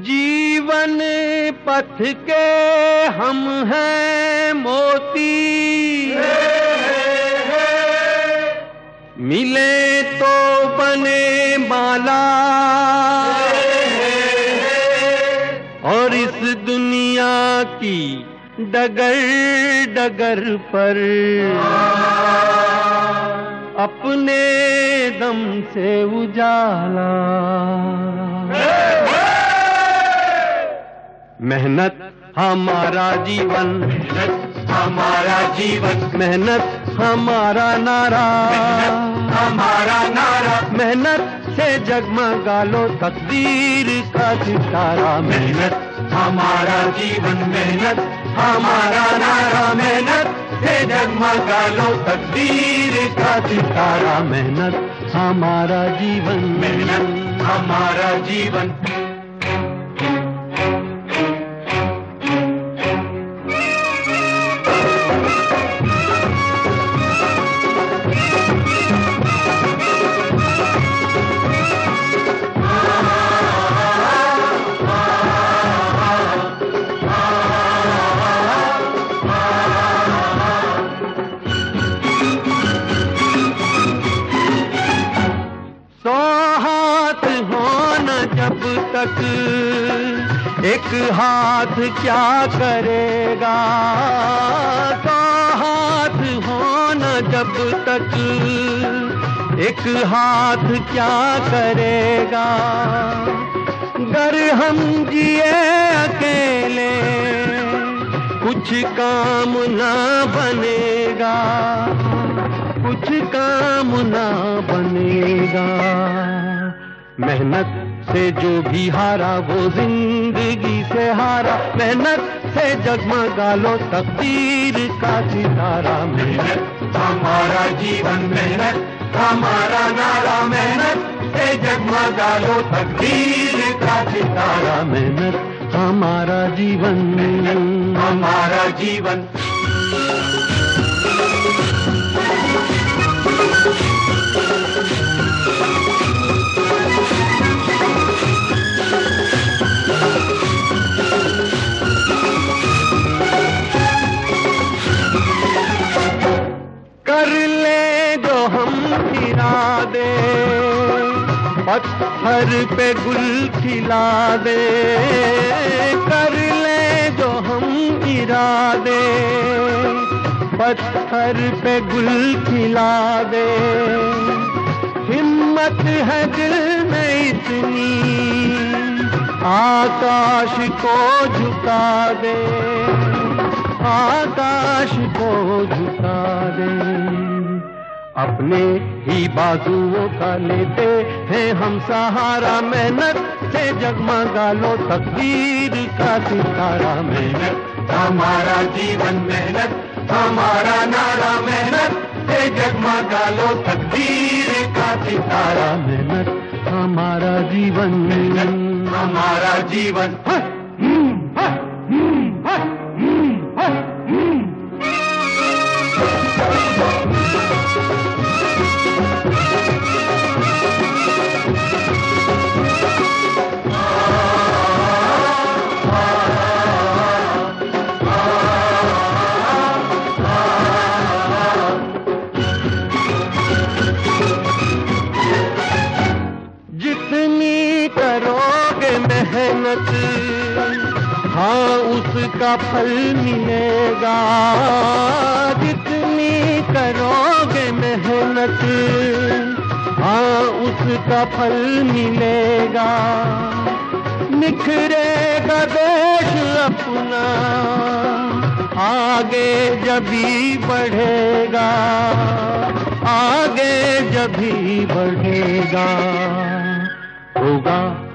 जीवन पथ के हम हैं मोती। मिले तो बने माला। और इस दुनिया की डगर डगर पर अपने दम से उजाला। मेहनत हमारा जीवन। हमारा जीवन। मेहनत हमारा नारा। हमारा नारा। मेहनत से जगमगा लो तकदीर का सितारा। मेहनत हमारा जीवन। मेहनत हमारा नारा। मेहनत से जगमगा लो तकदीर का सितारा। मेहनत हमारा जीवन। मेहनत हमारा जीवन। एक हाथ क्या करेगा? तो हाथ होना जब तक। एक हाथ क्या करेगा? गर हम जिए अकेले, कुछ काम ना बनेगा। कुछ काम ना बनेगा। मेहनत से जो भी हारा वो ज़िंदगी से हारा, मेहनत से जगमगा लो तकदीर का सितारा। मेहनत, हमारा जीवन मेहनत, हमारा नारा मेहनत से जगमगा लो तकदीर का सितारा। मेहनत, हमारा जीवन हमारा जीवन। पत्थर पे गुल खिला दे। कर ले जो हम इरादे। पत्थर पे गुल खिला दे। हिम्मत है दिल में इतनी। आकाश को झुका दे। आकाश को झुका दे। अपने ही बाजुओं का लेते हैं हम सहारा मेहनत से जगमगा लो तकदीर का सितारा मेहनत। हमारा जीवन मेहनत, हमारा नारा मेहनत से जगमगा लो तकदीर का सितारा मेहनत। हमारा जीवन मेहनत हमारा जीवन मेहनत हाँ उसका फल मिलेगा। जितनी करोगे मेहनत हाँ उसका फल मिलेगा। निखरेगा देश अपना, आगे जभी बढ़ेगा, आगे जभी बढ़ेगा।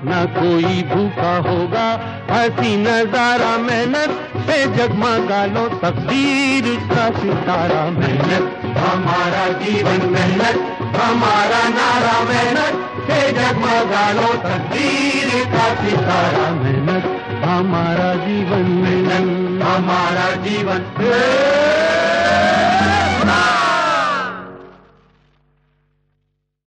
न कोई भूखा होगा हसी नज़ारा मेहनत से जगमगा लो तकदीर का सितारा मेहनत। हमारा जीवन मेहनत, हमारा नारा मेहनत से जगमगा लो तकदीर का सितारा मेहनत। हमारा जीवन मेहनत, हमारा जीवन।